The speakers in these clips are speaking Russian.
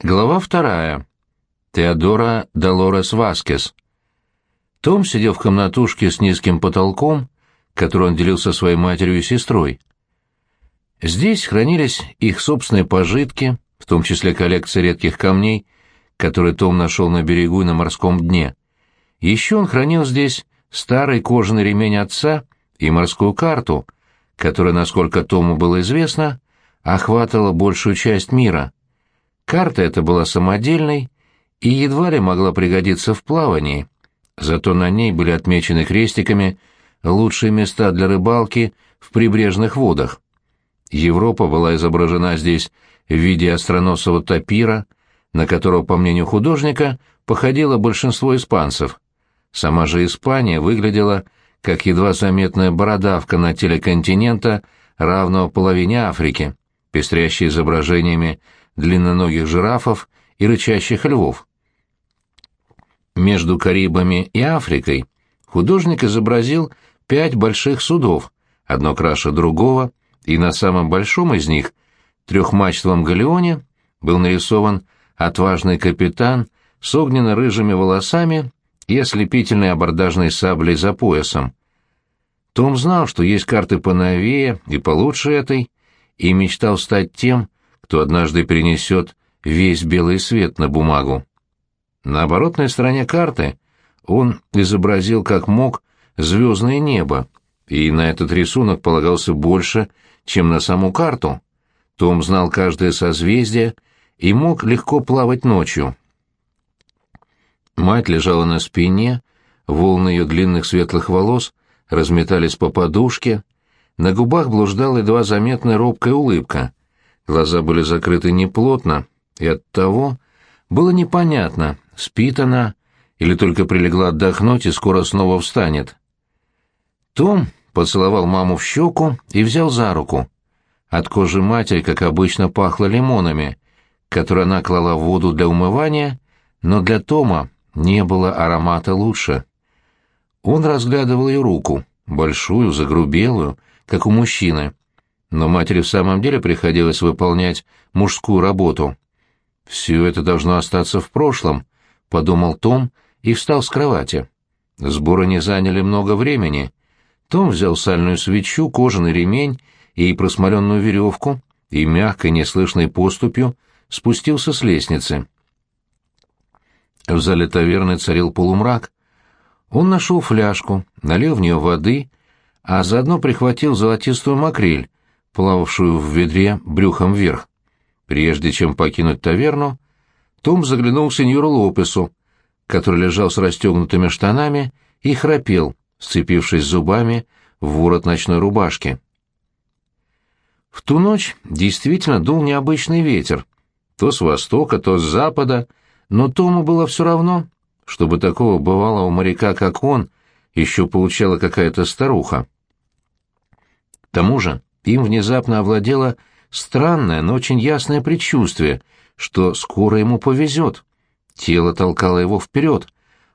Глава вторая. Теодора Долорес Васкес. Том сидел в комнатушке с низким потолком, который он делил со своей матерью и сестрой. Здесь хранились их собственные пожитки, в том числе коллекция редких камней, которые Том нашел на берегу и на морском дне. Еще он хранил здесь старый кожаный ремень отца и морскую карту, которая, насколько Тому было известно, охватывала большую часть мира — Карта эта была самодельной и едва ли могла пригодиться в плавании, зато на ней были отмечены крестиками лучшие места для рыбалки в прибрежных водах. Европа была изображена здесь в виде остроносого тапира, на которого, по мнению художника, походило большинство испанцев. Сама же Испания выглядела как едва заметная бородавка на теле континента, равного половине Африки, пестрящей изображениями длинноногих жирафов и рычащих львов. Между Карибами и Африкой художник изобразил пять больших судов, одно краше другого, и на самом большом из них, трехмачтовом галеоне, был нарисован отважный капитан с огненно-рыжими волосами и ослепительной абордажной саблей за поясом. Том знал, что есть карты поновее и получше этой, и мечтал стать тем, кто однажды перенесет весь белый свет на бумагу. На оборотной стороне карты он изобразил как мог звездное небо, и на этот рисунок полагался больше, чем на саму карту. Том знал каждое созвездие и мог легко плавать ночью. Мать лежала на спине, волны ее длинных светлых волос разметались по подушке, на губах блуждала едва заметная робкая улыбка. Глаза были закрыты неплотно, и оттого было непонятно, спит она или только прилегла отдохнуть и скоро снова встанет. Том поцеловал маму в щеку и взял за руку. От кожи матери, как обычно, пахло лимонами, которые она клала в воду для умывания, но для Тома не было аромата лучше. Он разглядывал ее руку, большую, загрубелую, как у мужчины, но матери в самом деле приходилось выполнять мужскую работу. «Все это должно остаться в прошлом», — подумал Том и встал с кровати. Сборы не заняли много времени. Том взял сальную свечу, кожаный ремень и просмоленную веревку и мягкой, неслышной поступью спустился с лестницы. В зале таверны царил полумрак. Он нашел фляжку, налил в нее воды, а заодно прихватил золотистую макрель, плававшую в ведре брюхом вверх. Прежде чем покинуть таверну, том заглянул к сеньору Лопесу, который лежал с расстегнутыми штанами и храпел, сцепившись зубами в ворот ночной рубашки. В ту ночь действительно дул необычный ветер, то с востока, то с запада, но Тому было все равно, чтобы такого бывалого моряка, как он, еще получала какая-то старуха. К тому же им внезапно овладело странное, но очень ясное предчувствие, что скоро ему повезет. Тело толкало его вперед.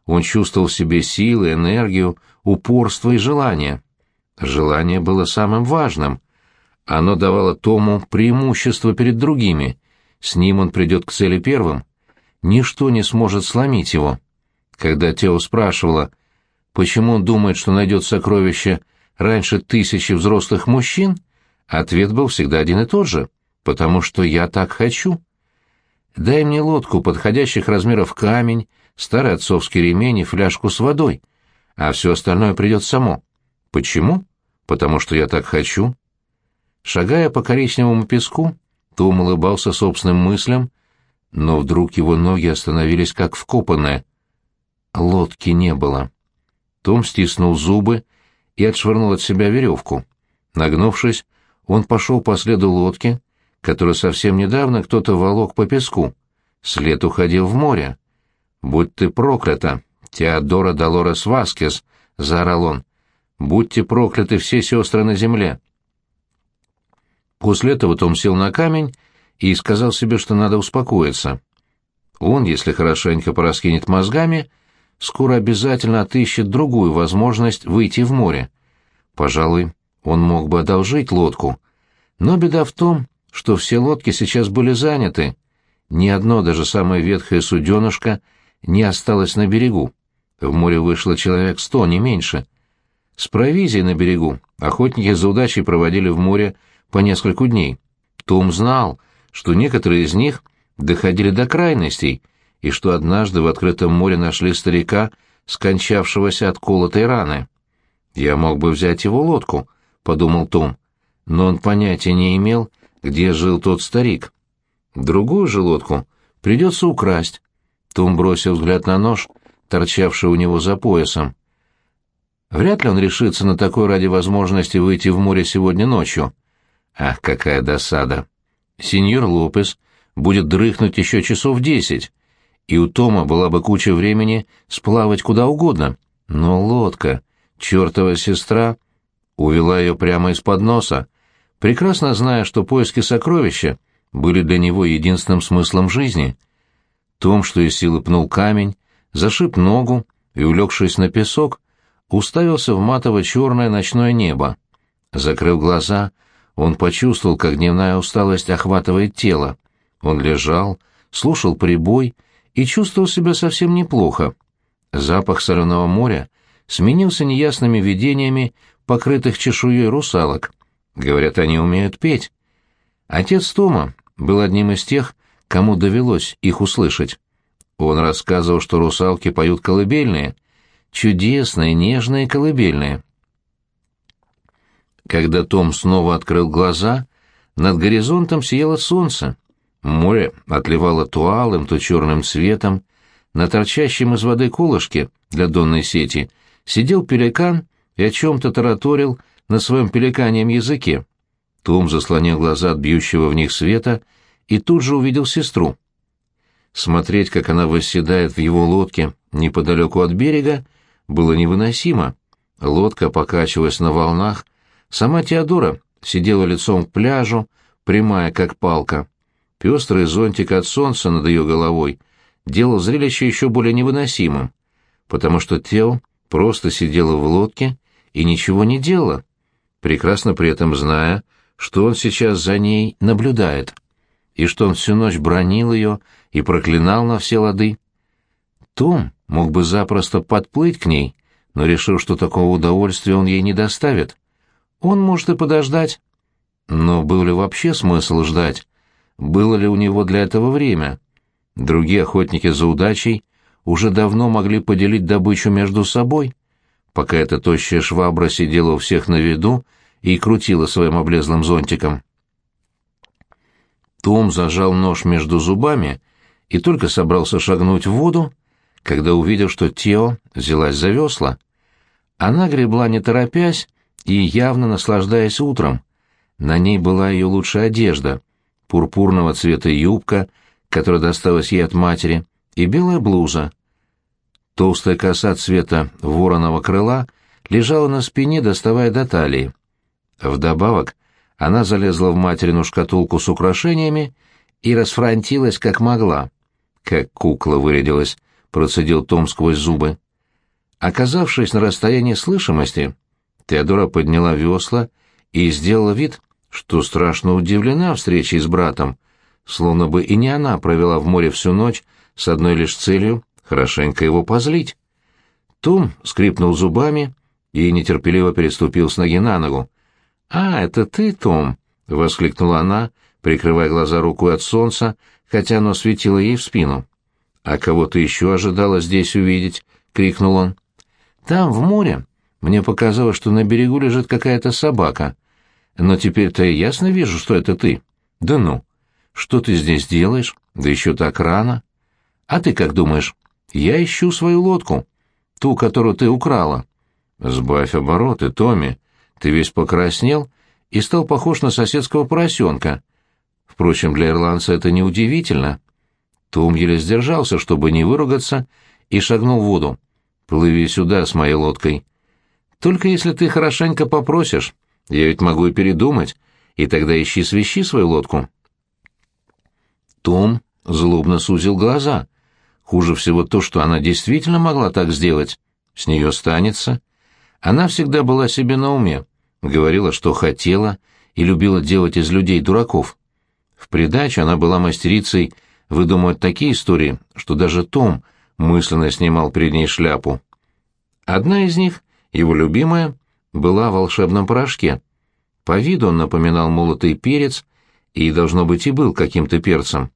Он чувствовал в себе силы, энергию, упорство и желание. Желание было самым важным. Оно давало Тому преимущество перед другими. С ним он придет к цели первым. Ничто не сможет сломить его. Когда Тео спрашивала, почему он думает, что найдет сокровище раньше тысячи взрослых мужчин, Ответ был всегда один и тот же, потому что я так хочу. Дай мне лодку подходящих размеров камень, старый отцовский ремень и фляжку с водой, а все остальное придет само. Почему? Потому что я так хочу. Шагая по коричневому песку, Том улыбался собственным мыслям, но вдруг его ноги остановились как вкопанные. Лодки не было. Том стиснул зубы и отшвырнул от себя веревку. Нагнувшись, он пошел по следу лодки, которую совсем недавно кто-то волок по песку. След уходил в море. «Будь ты проклята, Теодора Долорес Васкес!» — заорал он. «Будьте прокляты все сестры на земле!» После этого Том сел на камень и сказал себе, что надо успокоиться. Он, если хорошенько пораскинет мозгами, скоро обязательно отыщет другую возможность выйти в море. Пожалуй, он мог бы одолжить лодку. Но беда в том, что все лодки сейчас были заняты. ни одно, даже самое ветхое суденышко, не осталось на берегу. В море вышло человек сто, не меньше. С провизией на берегу охотники за удачей проводили в море по нескольку дней. Том знал, что некоторые из них доходили до крайностей, и что однажды в открытом море нашли старика, скончавшегося от колотой раны. «Я мог бы взять его лодку», — подумал Том, но он понятия не имел, где жил тот старик. Другую же лодку придется украсть. Том бросил взгляд на нож, торчавший у него за поясом. Вряд ли он решится на такой ради возможности выйти в море сегодня ночью. Ах, какая досада! Сеньор Лопес будет дрыхнуть еще часов десять, и у Тома была бы куча времени сплавать куда угодно. Но лодка, чертова сестра, увела ее прямо из-под носа, прекрасно зная, что поиски сокровища были для него единственным смыслом жизни. Том, что из силы пнул камень, зашиб ногу и, улегшись на песок, уставился в матово-черное ночное небо. Закрыв глаза, он почувствовал, как дневная усталость охватывает тело. Он лежал, слушал прибой и чувствовал себя совсем неплохо. Запах соленого моря сменился неясными видениями покрытых чешуей русалок. Говорят, они умеют петь. Отец Тома был одним из тех, кому довелось их услышать. Он рассказывал, что русалки поют колыбельные, чудесные, нежные колыбельные. Когда Том снова открыл глаза, над горизонтом сияло солнце. Море отливало то алым, то черным цветом. На торчащем из воды колышке для донной сети сидел пеликан и о чем-то тараторил на своем пеликаньем языке. Том заслонил глаза от бьющего в них света и тут же увидел сестру. Смотреть, как она восседает в его лодке неподалеку от берега, было невыносимо. Лодка покачивалась на волнах, сама Теодора сидела лицом к пляжу, прямая как палка. Пестрый зонтик от солнца над ее головой делал зрелище еще более невыносимым, потому что Тео просто сидела в лодке и ничего не делала, прекрасно при этом зная, что он сейчас за ней наблюдает, и что он всю ночь бронил ее и проклинал на все лады. Том мог бы запросто подплыть к ней, но решил, что такого удовольствия он ей не доставит. Он может и подождать. Но был ли вообще смысл ждать? Было ли у него для этого время? Другие охотники за удачей уже давно могли поделить добычу между собой, пока эта тощая швабра сидела у всех на виду и крутила своим облезлым зонтиком. Том зажал нож между зубами и только собрался шагнуть в воду, когда увидел, что Тео взялась за весла. Она гребла не торопясь и явно наслаждаясь утром. На ней была ее лучшая одежда, пурпурного цвета юбка, которая досталась ей от матери, и белая блуза. Толстая коса цвета вороного крыла лежала на спине, доставая до талии. Вдобавок, она залезла в материну шкатулку с украшениями и расфронтилась как могла. Как кукла вырядилась, процедил Том сквозь зубы. Оказавшись на расстоянии слышимости, Теодора подняла весла и сделала вид, что страшно удивлена встречей с братом, словно бы и не она провела в море всю ночь с одной лишь целью хорошенько его позлить. Том скрипнул зубами и нетерпеливо переступил с ноги на ногу. «А, это ты, Том!» — воскликнула она, прикрывая глаза рукой от солнца, хотя оно светило ей в спину. «А кого ты еще ожидала здесь увидеть?» — крикнул он. «Там, в море. Мне показалось, что на берегу лежит какая-то собака. Но теперь-то я ясно вижу, что это ты. Да ну! Что ты здесь делаешь? Да еще так рано. А ты как думаешь? Я ищу свою лодку. Ту, которую ты украла». «Сбавь обороты, Томми. Ты весь покраснел и стал похож на соседского поросенка. Впрочем, для ирландца это неудивительно. Том еле сдержался, чтобы не выругаться, и шагнул в воду. «Плыви сюда с моей лодкой. Только если ты хорошенько попросишь. Я ведь могу и передумать, и тогда ищи-свищи свою лодку». Том злобно сузил глаза. Хуже всего то, что она действительно могла так сделать. С нее станется. Она всегда была себе на уме говорила, что хотела и любила делать из людей дураков. В придачу она была мастерицей выдумывать такие истории, что даже Том мысленно снимал перед ней шляпу. Одна из них, его любимая, была в волшебном порошке. По виду он напоминал молотый перец и, должно быть, и был каким-то перцем.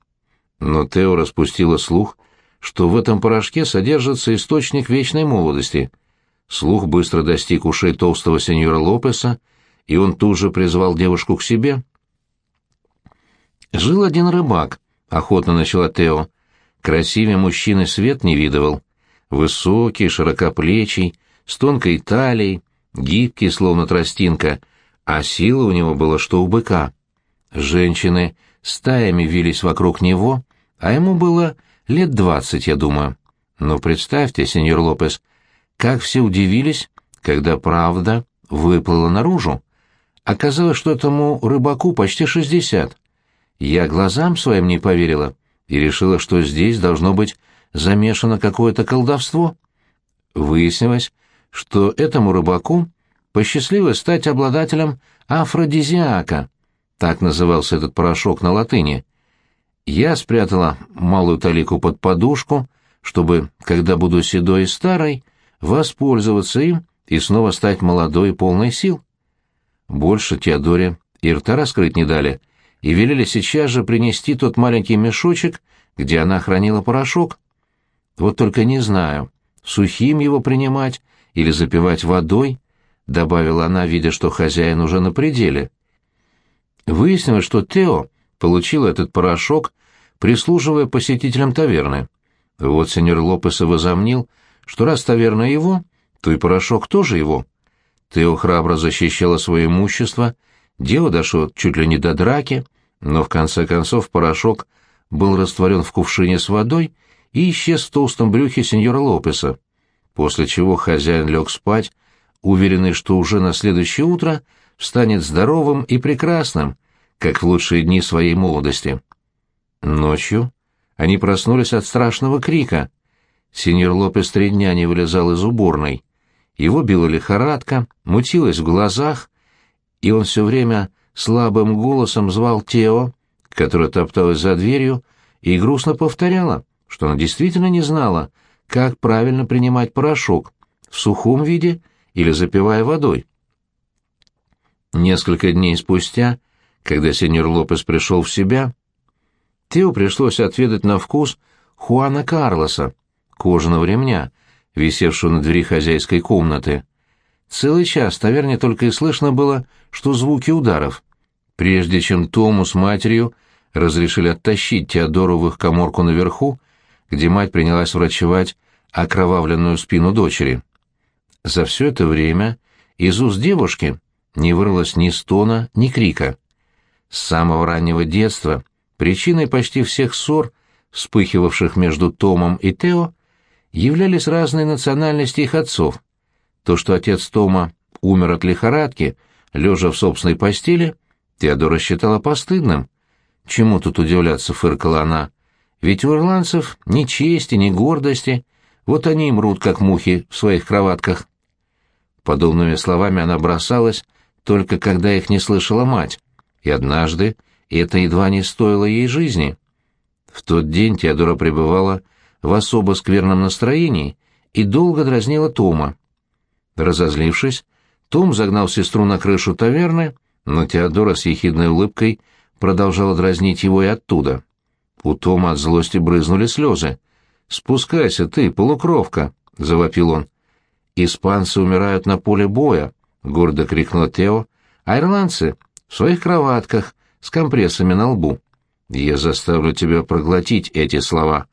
Но Тео распустила слух, что в этом порошке содержится источник вечной молодости. Слух быстро достиг ушей толстого сеньора Лопеса, и он тут же призвал девушку к себе. «Жил один рыбак», — охотно начала Тео. «Красивее мужчины свет не видывал. Высокий, широкоплечий, с тонкой талией, гибкий, словно тростинка, а сила у него была, что у быка. Женщины стаями вились вокруг него, а ему было лет двадцать, я думаю. Но представьте, сеньор Лопес, как все удивились, когда правда выплыла наружу. Оказалось, что этому рыбаку почти шестьдесят. Я глазам своим не поверила и решила, что здесь должно быть замешано какое-то колдовство. Выяснилось, что этому рыбаку посчастливилось стать обладателем афродизиака, так назывался этот порошок на латыни. Я спрятала малую талику под подушку, чтобы, когда буду седой и старой, воспользоваться им и снова стать молодой и полной сил. Больше Теодоре и рта раскрыть не дали, и велели сейчас же принести тот маленький мешочек, где она хранила порошок. Вот только не знаю, сухим его принимать или запивать водой, — добавила она, видя, что хозяин уже на пределе. Выяснилось, что Тео получил этот порошок, прислуживая посетителям таверны. Вот сеньор Лопес и возомнил, что раз таверна его, то и порошок тоже его. Тео храбро защищала свое имущество, дело дошло чуть ли не до драки, но в конце концов порошок был растворен в кувшине с водой и исчез в толстом брюхе сеньора Лопеса после чего хозяин лег спать, уверенный, что уже на следующее утро встанет здоровым и прекрасным, как в лучшие дни своей молодости. Ночью они проснулись от страшного крика. Сеньор Лопес три дня не вылезал из уборной. Его била лихорадка, мутилась в глазах, и он все время слабым голосом звал Тео, которая топталась за дверью, и грустно повторяла, что она действительно не знала, как правильно принимать порошок, в сухом виде или запивая водой. Несколько дней спустя, когда сеньор Лопес пришел в себя, Тео пришлось отведать на вкус Хуана Карлоса, кожаного ремня, висевшего на двери хозяйской комнаты. Целый час таверне только и слышно было, что звуки ударов. Прежде чем Тому с матерью разрешили оттащить Теодору в их коморку наверху, где мать принялась врачевать окровавленную спину дочери. За все это время из уст девушки не вырвалось ни стона, ни крика. С самого раннего детства причиной почти всех ссор, вспыхивавших между Томом и Тео, являлись разные национальности их отцов. То, что отец Тома умер от лихорадки, лежа в собственной постели, Теодора считала постыдным. Чему тут удивляться, фыркала она. Ведь у ирландцев ни чести, ни гордости, вот они и мрут, как мухи, в своих кроватках. Подобными словами она бросалась, только когда их не слышала мать, и однажды это едва не стоило ей жизни. В тот день Теодора пребывала в особо скверном настроении и долго дразнила Тома. Разозлившись, том загнал сестру на крышу таверны, но Теодора с ехидной улыбкой продолжала дразнить его и оттуда. У Тома от злости брызнули слезы. «Спускайся ты, полукровка!» — завопил он. «Испанцы умирают на поле боя!» — гордо крикнул Тео. «А ирландцы в своих кроватках с компрессами на лбу. Я заставлю тебя проглотить эти слова».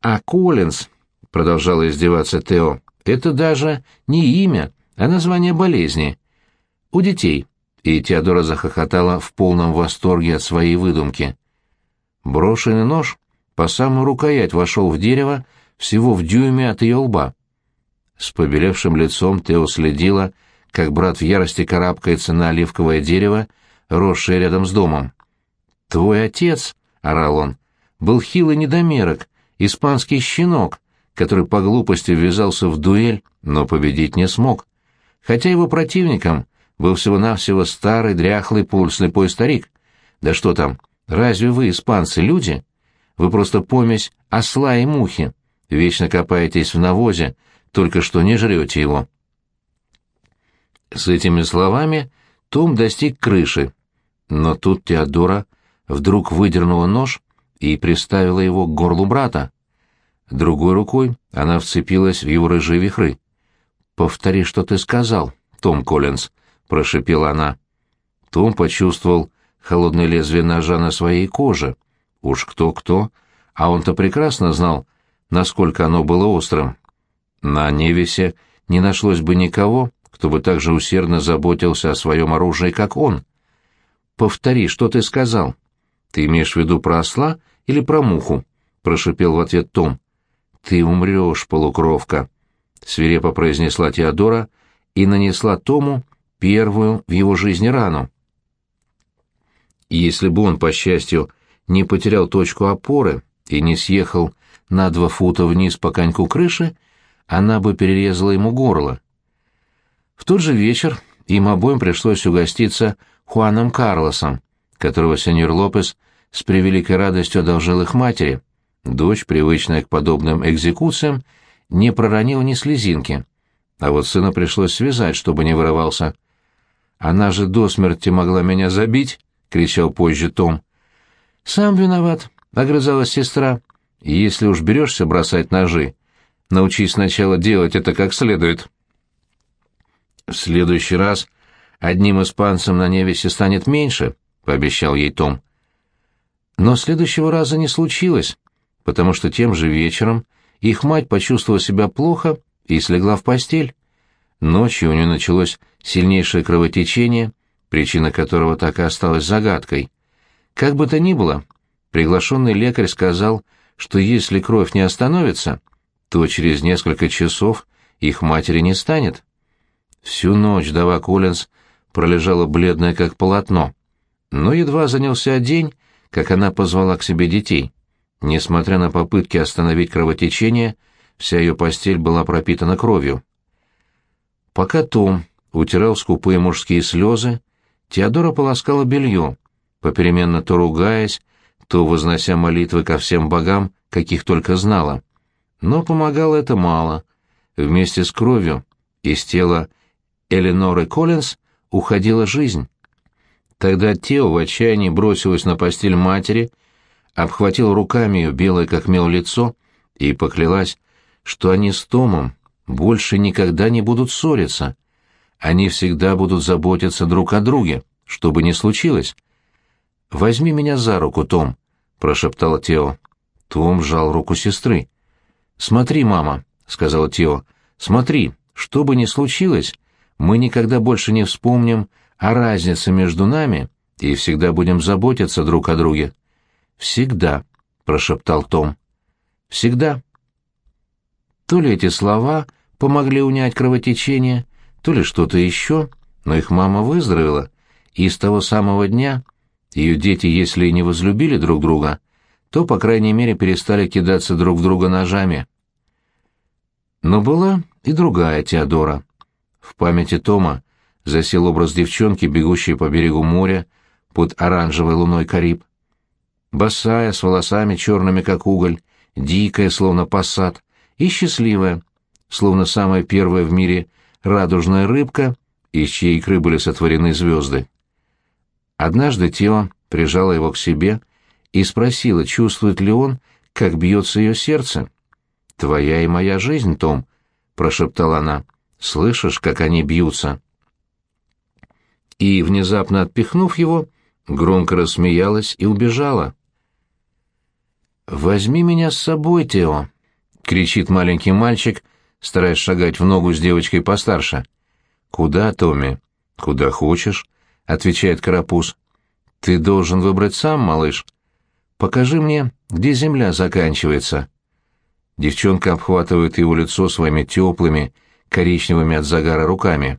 «А Коллинз», — продолжала издеваться Тео, — «это даже не имя, а название болезни. У детей». И Теодора захохотала в полном восторге от своей выдумки. Брошенный нож по самую рукоять вошел в дерево всего в дюйме от ее лба. С побелевшим лицом Тео следила, как брат в ярости карабкается на оливковое дерево, росшее рядом с домом. «Твой отец», — орал он, — «был хилый недомерок, испанский щенок, который по глупости ввязался в дуэль, но победить не смог. Хотя его противником был всего-навсего старый, дряхлый, полуслепой старик. Да что там, Разве вы, испанцы, люди? Вы просто помесь осла и мухи. Вечно копаетесь в навозе, только что не жрете его». С этими словами том достиг крыши, но тут Теодора вдруг выдернула нож и приставила его к горлу брата. Другой рукой она вцепилась в его рыжие вихры. «Повтори, что ты сказал, Том Коллинз», — прошепела она. Том почувствовал холодное лезвие ножа на своей коже. Уж кто-кто, а он-то прекрасно знал, насколько оно было острым. На Невесе не нашлось бы никого, кто бы так же усердно заботился о своем оружии, как он. «Повтори, что ты сказал?» «Ты имеешь в виду про осла или про муху?» — прошипел в ответ Том. «Ты умрешь, полукровка», — свирепо произнесла Теодора и нанесла Тому первую в его жизни рану. Если бы он, по счастью, не потерял точку опоры и не съехал на два фута вниз по коньку крыши, она бы перерезала ему горло. В тот же вечер им обоим пришлось угоститься Хуаном Карлосом, которого сеньор Лопес с превеликой радостью одолжил их матери. Дочь, привычная к подобным экзекуциям, не проронила ни слезинки, а вот сына пришлось связать, чтобы не вырывался. «Она же до смерти могла меня забить!» — кричал позже Том. «Сам виноват», — огрызалась сестра. «Если уж берешься бросать ножи, научись сначала делать это как следует». «В следующий раз одним испанцем на Невесе станет меньше», — пообещал ей Том. Но следующего раза не случилось, потому что тем же вечером их мать почувствовала себя плохо и слегла в постель. Ночью у нее началось сильнейшее кровотечение, причина которого так и осталась загадкой. Как бы то ни было, приглашенный лекарь сказал, что если кровь не остановится, то через несколько часов их матери не станет. Всю ночь Дава Коллинз пролежала бледная как полотно, но едва занялся день, как она позвала к себе детей. Несмотря на попытки остановить кровотечение, вся ее постель была пропитана кровью. Пока Том утирал скупые мужские слезы, Теодора полоскала белье, попеременно то ругаясь, то вознося молитвы ко всем богам, каких только знала. Но помогало это мало. Вместе с кровью из тела Эленоры Коллинз уходила жизнь. Тогда Тео в отчаянии бросилась на постель матери, обхватила руками ее белое как мел лицо и поклялась, что они с Томом больше никогда не будут ссориться. Они всегда будут заботиться друг о друге, что бы ни случилось. «Возьми меня за руку, Том», — прошептала Тео. Том сжал руку сестры. «Смотри, мама», — сказала Тео, — «смотри, что бы ни случилось, мы никогда больше не вспомним о разнице между нами и всегда будем заботиться друг о друге. Всегда, прошептал Том. Всегда. То ли эти слова помогли унять кровотечение, то ли что-то еще, но их мама выздоровела, и с того самого дня ее дети, если и не возлюбили друг друга, то, по крайней мере, перестали кидаться друг в друга ножами. Но была и другая Теодора. В памяти Тома засел образ девчонки, бегущей по берегу моря под оранжевой луной Кариб. Босая, с волосами черными, как уголь, дикая, словно посад, и счастливая, словно самая первая в мире радужная рыбка, из чьей икры были сотворены звезды. Однажды Тео прижала его к себе и спросила, чувствует ли он, как бьется ее сердце. «Твоя и моя жизнь, Том», — прошептала она. «Слышишь, как они бьются?» и, внезапно отпихнув его, громко рассмеялась и убежала. «Возьми меня с собой, Тео!» — кричит маленький мальчик, стараясь шагать в ногу с девочкой постарше. «Куда, Томми?» «Куда хочешь», — отвечает Карапуз. «Ты должен выбрать сам, малыш. Покажи мне, где земля заканчивается». Девчонка обхватывает его лицо своими теплыми, коричневыми от загара руками.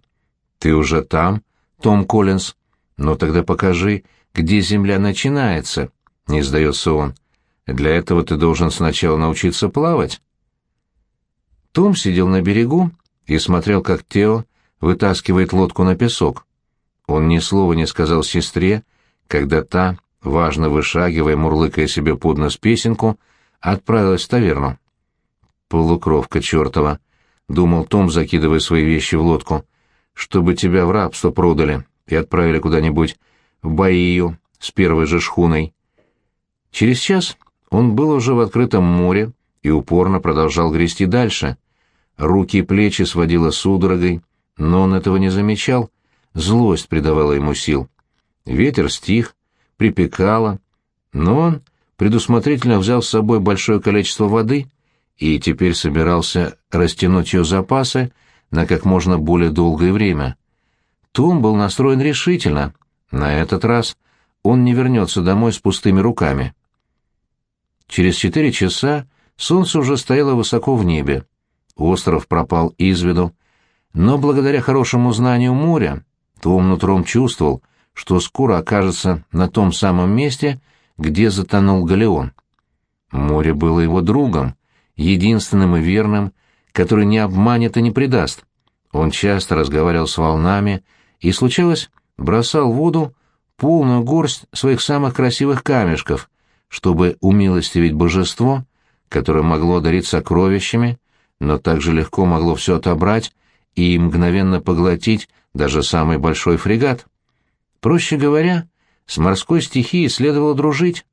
«Ты уже там?» Том Коллинз. «Но тогда покажи, где земля начинается», — не сдается он. «Для этого ты должен сначала научиться плавать». Том сидел на берегу и смотрел, как Тео вытаскивает лодку на песок. Он ни слова не сказал сестре, когда та важно вышагивая, мурлыкая себе под нос песенку, отправилась в таверну. «Полукровка чертова», — думал Том, закидывая свои вещи в лодку, — «чтобы тебя в рабство продали и отправили куда-нибудь в Баию с первой же шхуной». Через час он был уже в открытом море и упорно продолжал грести дальше. Руки и плечи сводило судорогой, но он этого не замечал, злость придавала ему сил. Ветер стих, припекало, но он предусмотрительно взял с собой большое количество воды и теперь собирался растянуть ее запасы на как можно более долгое время. Том был настроен решительно. На этот раз он не вернется домой с пустыми руками. Через четыре часа солнце уже стояло высоко в небе. Остров пропал из виду, но благодаря хорошему знанию моря Том нутром чувствовал, что скоро окажется на том самом месте, где затонул Галеон. Море было его другом, единственным и верным, который не обманет и не предаст. Он часто разговаривал с волнами и, случалось, бросал в воду полную горсть своих самых красивых камешков, чтобы умилостивить божество, которое могло дарить сокровищами, но также легко могло все отобрать и мгновенно поглотить даже самый большой фрегат. Проще говоря, с морской стихией следовало дружить.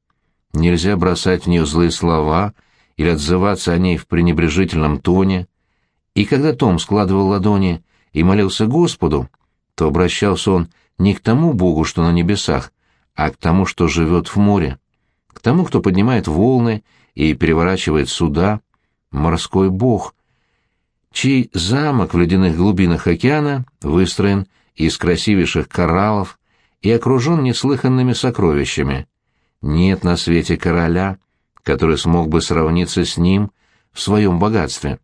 Нельзя бросать в нее злые слова или отзываться о ней в пренебрежительном тоне. И когда Том складывал ладони и молился Господу, то обращался он не к тому Богу, что на небесах, а к тому, что живет в море, к тому, кто поднимает волны и переворачивает суда, морской бог, чей замок в ледяных глубинах океана выстроен из красивейших кораллов, и окружен неслыханными сокровищами. Нет на свете короля, который смог бы сравниться с ним в своем богатстве,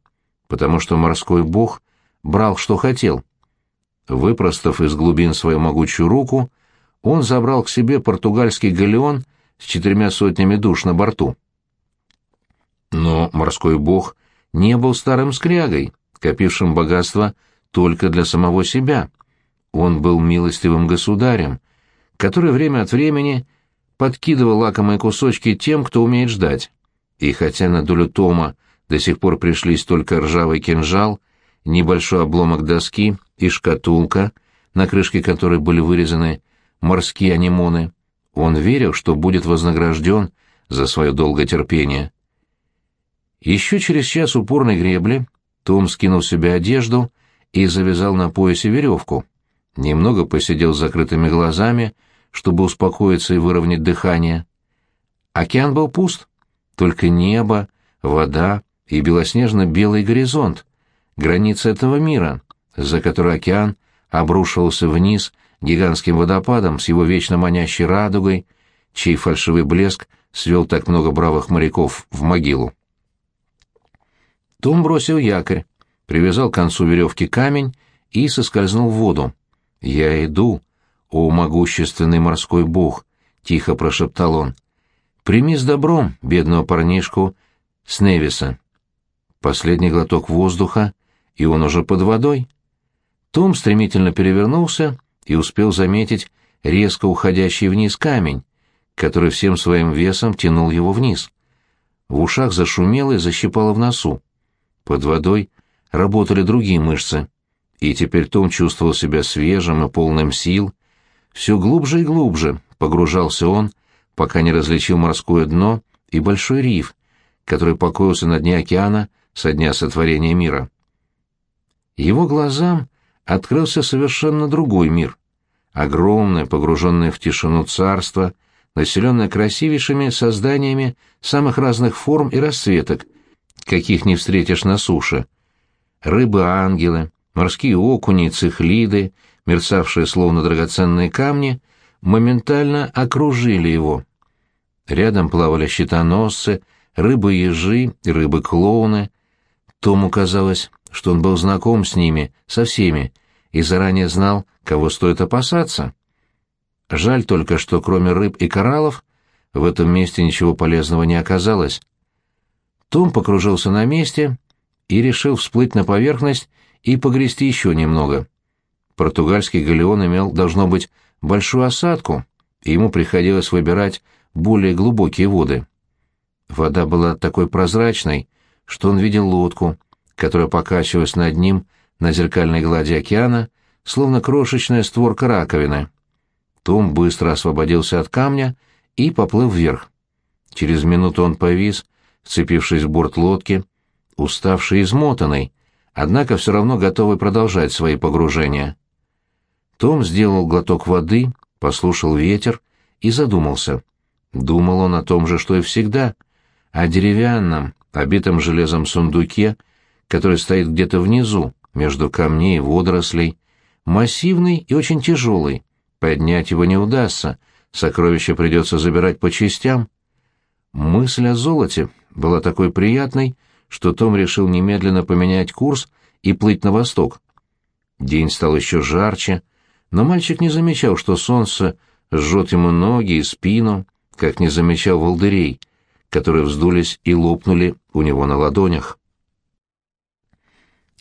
потому что морской бог брал, что хотел. Выпростав из глубин свою могучую руку, он забрал к себе португальский галеон с четырьмя сотнями душ на борту. Но морской бог не был старым скрягой, копившим богатство только для самого себя — он был милостивым государем, который время от времени подкидывал лакомые кусочки тем, кто умеет ждать. И хотя на долю Тома до сих пор пришлись только ржавый кинжал, небольшой обломок доски и шкатулка, на крышке которой были вырезаны морские анимоны, он верил, что будет вознагражден за свое долгое терпение. Еще через час упорной гребли Том скинул себе одежду и завязал на поясе веревку немного посидел с закрытыми глазами, чтобы успокоиться и выровнять дыхание. Океан был пуст, только небо, вода и белоснежно-белый горизонт, граница этого мира, за которой океан обрушивался вниз гигантским водопадом с его вечно манящей радугой, чей фальшивый блеск свел так много бравых моряков в могилу. Том бросил якорь, привязал к концу веревки камень и соскользнул в воду. «Я иду, о могущественный морской бог», — тихо прошептал он. «Прими с добром бедного парнишку с Невиса». Последний глоток воздуха, и он уже под водой. Том стремительно перевернулся и успел заметить резко уходящий вниз камень, который всем своим весом тянул его вниз. В ушах зашумело и защипало в носу. Под водой работали другие мышцы и теперь Том чувствовал себя свежим и полным сил. Все глубже и глубже погружался он, пока не различил морское дно и большой риф, который покоился на дне океана со дня сотворения мира. Его глазам открылся совершенно другой мир. Огромное, погруженное в тишину царство, населенное красивейшими созданиями самых разных форм и расцветок, каких не встретишь на суше. Рыбы-ангелы, Морские окуни, цихлиды, мерцавшие словно драгоценные камни, моментально окружили его. Рядом плавали щитоносцы, рыбы-ежи рыбы-клоуны. Тому казалось, что он был знаком с ними, со всеми, и заранее знал, кого стоит опасаться. Жаль только, что кроме рыб и кораллов в этом месте ничего полезного не оказалось. Том покружился на месте и решил всплыть на поверхность и погрести еще немного. Португальский галеон имел, должно быть, большую осадку, и ему приходилось выбирать более глубокие воды. Вода была такой прозрачной, что он видел лодку, которая покачивалась над ним на зеркальной глади океана, словно крошечная створка раковины. Том быстро освободился от камня и поплыл вверх. Через минуту он повис, вцепившись в борт лодки, уставший и измотанный, однако все равно готовый продолжать свои погружения. Том сделал глоток воды, послушал ветер и задумался. Думал он о том же, что и всегда, о деревянном, обитом железом сундуке, который стоит где-то внизу, между камней и водорослей, массивный и очень тяжелый. Поднять его не удастся, сокровище придется забирать по частям. Мысль о золоте была такой приятной, что Том решил немедленно поменять курс и плыть на восток. День стал еще жарче, но мальчик не замечал, что солнце жжет ему ноги и спину, как не замечал волдырей, которые вздулись и лопнули у него на ладонях.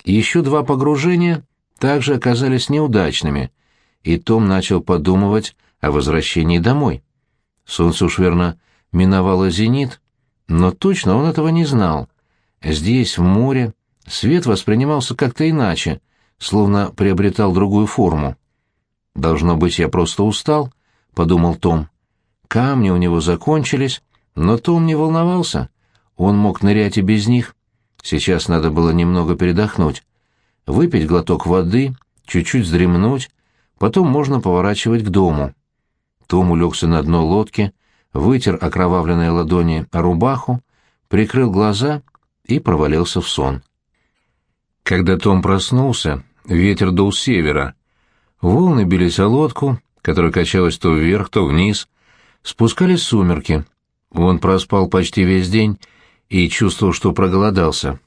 Еще два погружения также оказались неудачными, и Том начал подумывать о возвращении домой. Солнце уж верно миновало зенит, но точно он этого не знал. Здесь, в море, свет воспринимался как-то иначе, словно приобретал другую форму. «Должно быть, я просто устал», — подумал Том. Камни у него закончились, но Том не волновался. Он мог нырять и без них. Сейчас надо было немного передохнуть. Выпить глоток воды, чуть-чуть вздремнуть, потом можно поворачивать к дому. Том улегся на дно лодки, вытер окровавленные ладони о рубаху, прикрыл глаза и провалился в сон. Когда Том проснулся, ветер дул с севера. Волны бились о лодку, которая качалась то вверх, то вниз. Спускались сумерки. Он проспал почти весь день и чувствовал, что проголодался.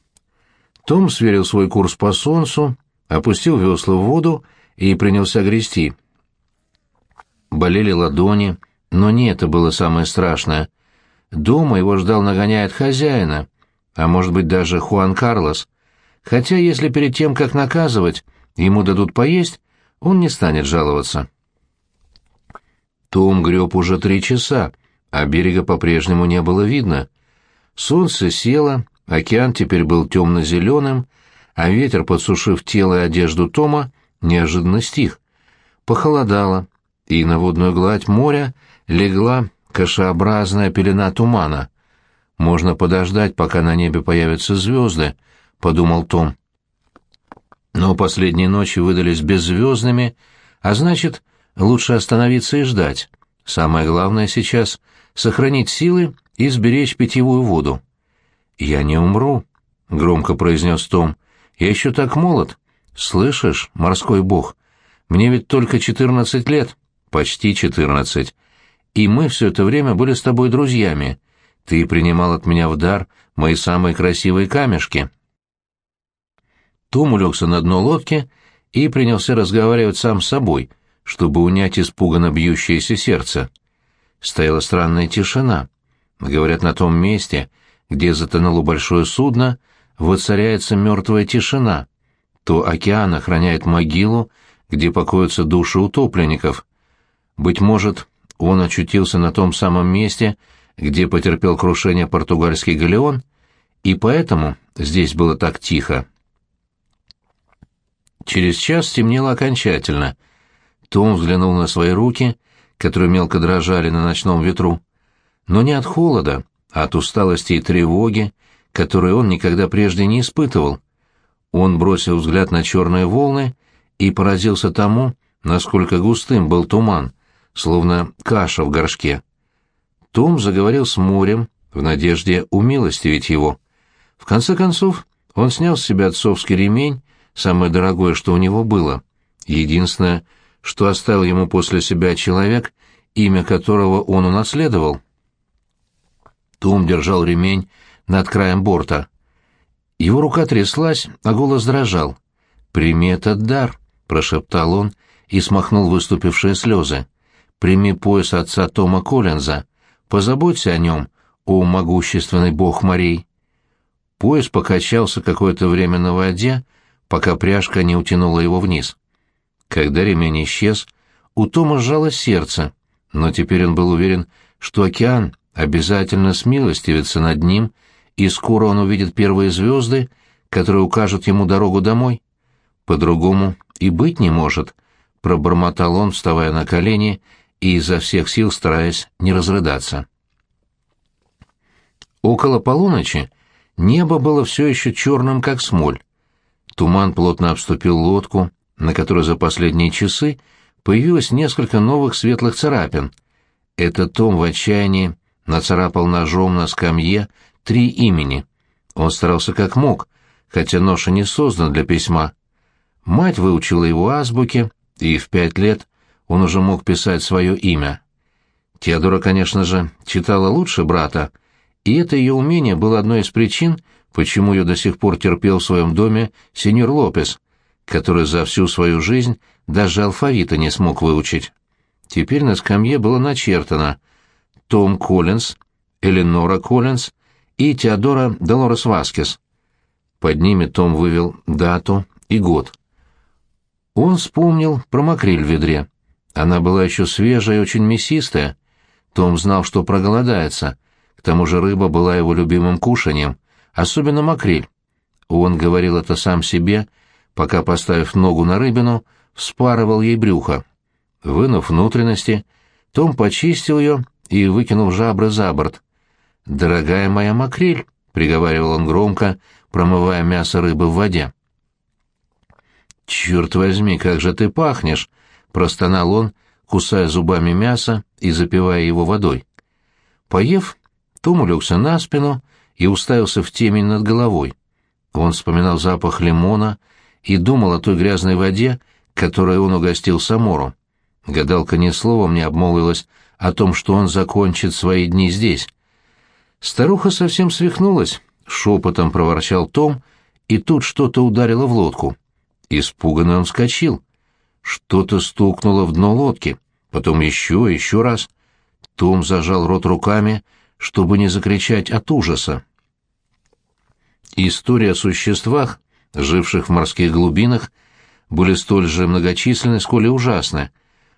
Том сверил свой курс по солнцу, опустил весла в воду и принялся грести. Болели ладони, но не это было самое страшное. Дома его ждал нагоняет хозяина, а может быть даже Хуан Карлос. Хотя если перед тем, как наказывать, ему дадут поесть, он не станет жаловаться. Том греб уже три часа, а берега по-прежнему не было видно. Солнце село, океан теперь был темно-зеленым, а ветер, подсушив тело и одежду Тома, неожиданно стих. Похолодало, и на водную гладь моря легла кашеобразная пелена тумана. «Можно подождать, пока на небе появятся звезды», — подумал Том. Но последние ночи выдались беззвездными, а значит, лучше остановиться и ждать. Самое главное сейчас — сохранить силы и сберечь питьевую воду. «Я не умру», — громко произнес Том. «Я еще так молод. Слышишь, морской бог, мне ведь только четырнадцать лет, почти четырнадцать. И мы все это время были с тобой друзьями. Ты принимал от меня в дар мои самые красивые камешки». Том улегся на дно лодки и принялся разговаривать сам с собой, чтобы унять испуганно бьющееся сердце. Стояла странная тишина. Говорят, на том месте, где затонуло большое судно, воцаряется мертвая тишина. То океан охраняет могилу, где покоятся души утопленников. Быть может, он очутился на том самом месте, где потерпел крушение португальский галеон, и поэтому здесь было так тихо. Через час стемнело окончательно. Том взглянул на свои руки, которые мелко дрожали на ночном ветру. Но не от холода, а от усталости и тревоги, которые он никогда прежде не испытывал. Он бросил взгляд на черные волны и поразился тому, насколько густым был туман, словно каша в горшке. Том заговорил с морем в надежде умилостивить его. В конце концов, он снял с себя отцовский ремень самое дорогое, что у него было. Единственное, что оставил ему после себя человек, имя которого он унаследовал. Том держал ремень над краем борта. Его рука тряслась, а голос дрожал. «Прими этот дар», — прошептал он и смахнул выступившие слезы. «Прими пояс отца Тома Коллинза. Позаботься о нем, о могущественный бог морей». Пояс покачался какое-то время на воде, пока пряжка не утянула его вниз. Когда ремень исчез, у Тома сжалось сердце, но теперь он был уверен, что океан обязательно смилостивится над ним, и скоро он увидит первые звезды, которые укажут ему дорогу домой. По-другому и быть не может, — пробормотал он, вставая на колени и изо всех сил стараясь не разрыдаться. Около полуночи небо было все еще черным, как смоль. Туман плотно обступил лодку, на которой за последние часы появилось несколько новых светлых царапин. Этот Том в отчаянии нацарапал ножом на скамье три имени. Он старался как мог, хотя нож и не создан для письма. Мать выучила его азбуке, и в пять лет он уже мог писать свое имя. Теодора, конечно же, читала лучше брата, и это ее умение было одной из причин, почему ее до сих пор терпел в своем доме сеньор Лопес, который за всю свою жизнь даже алфавита не смог выучить. Теперь на скамье было начертано «Том Коллинз», «Эленора Коллинз» и «Теодора Долорес Васкес». Под ними Том вывел дату и год. Он вспомнил про макрель в ведре. Она была еще свежая и очень мясистая. Том знал, что проголодается. К тому же рыба была его любимым кушанием, особенно макрель. Он говорил это сам себе, пока, поставив ногу на рыбину, вспарывал ей брюхо. Вынув внутренности, Том почистил ее и выкинул жабры за борт. «Дорогая моя макрель», — приговаривал он громко, промывая мясо рыбы в воде. «Черт возьми, как же ты пахнешь!» — простонал он, кусая зубами мясо и запивая его водой. Поев, Том улегся на спину и уставился в темень над головой. Он вспоминал запах лимона и думал о той грязной воде, которой он угостил Самору. Гадалка ни словом не обмолвилась о том, что он закончит свои дни здесь. Старуха совсем свихнулась, шепотом проворчал Том, и тут что-то ударило в лодку. Испуганно он вскочил. Что-то стукнуло в дно лодки, потом еще, еще раз. Том зажал рот руками, чтобы не закричать от ужаса. История о существах, живших в морских глубинах, были столь же многочисленны, сколь и ужасны.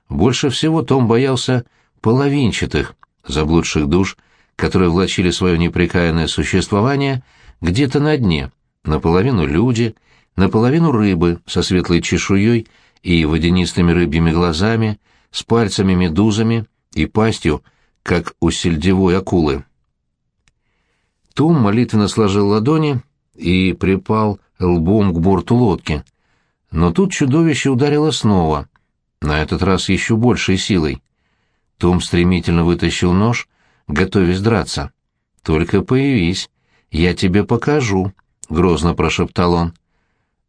Больше всего Том боялся половинчатых, заблудших душ, которые влачили свое непрекаянное существование где-то на дне, наполовину люди, наполовину рыбы со светлой чешуей и водянистыми рыбьими глазами, с пальцами-медузами и пастью, как у сельдевой акулы. Том молитвенно сложил ладони и припал лбом к борту лодки. Но тут чудовище ударило снова, на этот раз еще большей силой. Том стремительно вытащил нож, готовясь драться. «Только появись, я тебе покажу», — грозно прошептал он.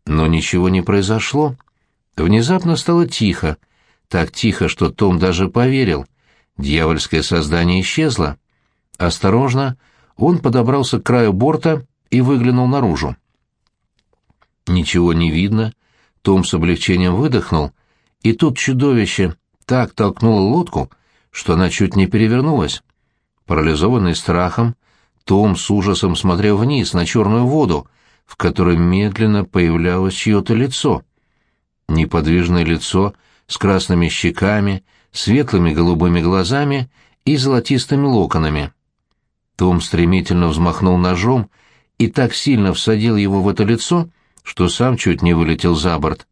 Но ничего не произошло. Внезапно стало тихо, так тихо, что Том даже поверил. Дьявольское создание исчезло. Осторожно, он подобрался к краю борта и выглянул наружу. Ничего не видно. Том с облегчением выдохнул, и тут чудовище так толкнуло лодку, что она чуть не перевернулась. Парализованный страхом, том с ужасом смотрел вниз на черную воду, в которой медленно появлялось чье-то лицо. Неподвижное лицо с красными щеками, светлыми голубыми глазами и золотистыми локонами. Том стремительно взмахнул ножом и так сильно всадил его в это лицо, что сам чуть не вылетел за борт.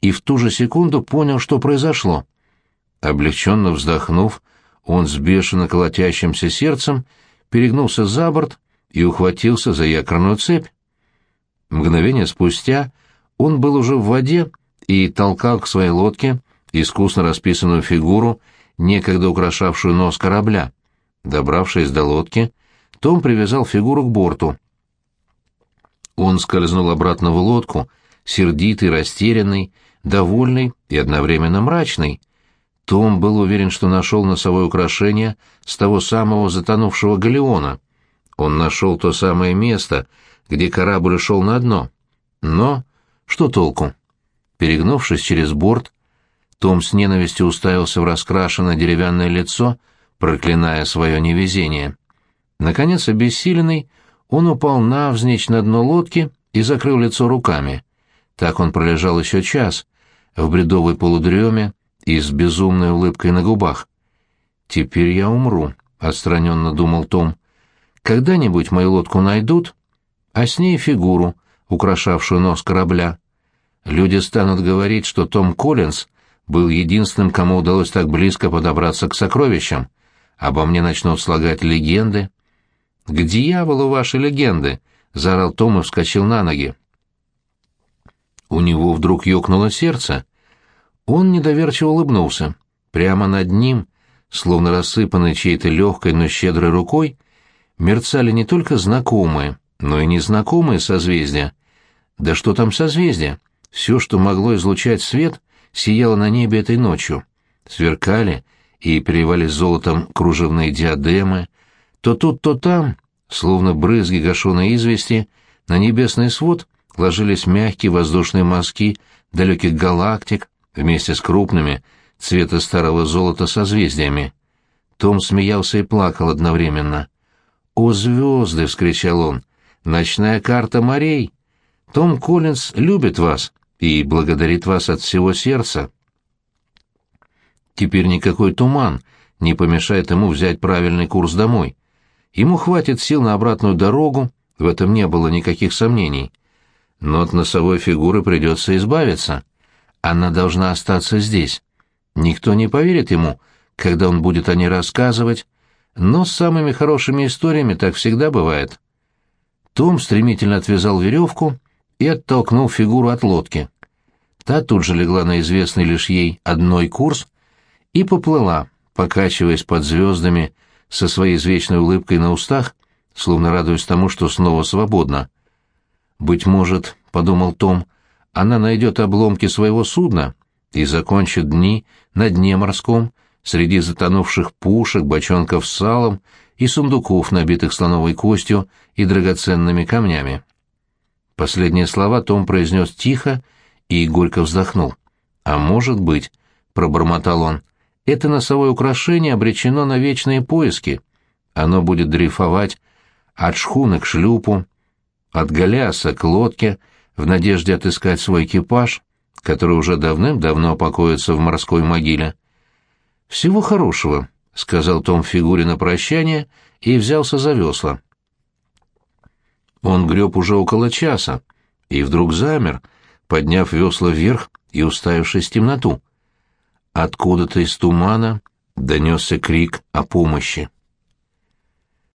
И в ту же секунду понял, что произошло. Облегченно вздохнув, он с бешено колотящимся сердцем перегнулся за борт и ухватился за якорную цепь. Мгновение спустя он был уже в воде и толкал к своей лодке искусно расписанную фигуру, некогда украшавшую нос корабля. Добравшись до лодки, Том привязал фигуру к борту. Он скользнул обратно в лодку, сердитый, растерянный, довольный и одновременно мрачный. Том был уверен, что нашел носовое украшение с того самого затонувшего галеона. Он нашел то самое место, где корабль шел на дно. Но что толку? Перегнувшись через борт, том с ненавистью уставился в раскрашенное деревянное лицо, проклиная свое невезение. Наконец, обессиленный, он упал навзничь на дно лодки и закрыл лицо руками. Так он пролежал еще час, в бредовой полудреме и с безумной улыбкой на губах. «Теперь я умру», — отстраненно думал Том. «Когда-нибудь мою лодку найдут, а с ней фигуру, украшавшую нос корабля. Люди станут говорить, что Том Коллинз был единственным, кому удалось так близко подобраться к сокровищам. Обо мне начнут слагать легенды. «К дьяволу ваши легенды!» — заорал Том и вскочил на ноги. У него вдруг ёкнуло сердце. Он недоверчиво улыбнулся. Прямо над ним, словно рассыпанный чьей-то легкой, но щедрой рукой, мерцали не только знакомые, но и незнакомые созвездия. Да что там созвездия? Все, что могло излучать свет, сияло на небе этой ночью. Сверкали и переливались золотом кружевные диадемы. То тут, то там, словно брызги гашеной извести, на небесный свод ложились мягкие воздушные мазки далеких галактик вместе с крупными, цвета старого золота созвездиями. Том смеялся и плакал одновременно. «О, звезды!» — вскричал он. «Ночная карта морей! Том Коллинз любит вас и благодарит вас от всего сердца». Теперь никакой туман не помешает ему взять правильный курс домой. Ему хватит сил на обратную дорогу, в этом не было никаких сомнений. Но от носовой фигуры придется избавиться. Она должна остаться здесь. Никто не поверит ему, когда он будет о ней рассказывать, но с самыми хорошими историями так всегда бывает. Том стремительно отвязал веревку и оттолкнул фигуру от лодки. Та тут же легла на известный лишь ей одной курс и поплыла, покачиваясь под звездами со своей извечной улыбкой на устах, словно радуясь тому, что снова свободна. «Быть может, — подумал Том, — она найдет обломки своего судна и закончит дни на дне морском среди затонувших пушек, бочонков с салом и сундуков, набитых слоновой костью и драгоценными камнями. Последние слова Том произнес тихо и горько вздохнул. «А может быть», — пробормотал он, — «это носовое украшение обречено на вечные поиски. Оно будет дрейфовать от шхуны к шлюпу, от галяса к лодке, в надежде отыскать свой экипаж, который уже давным-давно покоится в морской могиле. «Всего хорошего», — сказал Том фигуре на прощание и взялся за весла. Он греб уже около часа и вдруг замер, подняв весла вверх и уставившись в темноту. Откуда-то из тумана донесся крик о помощи.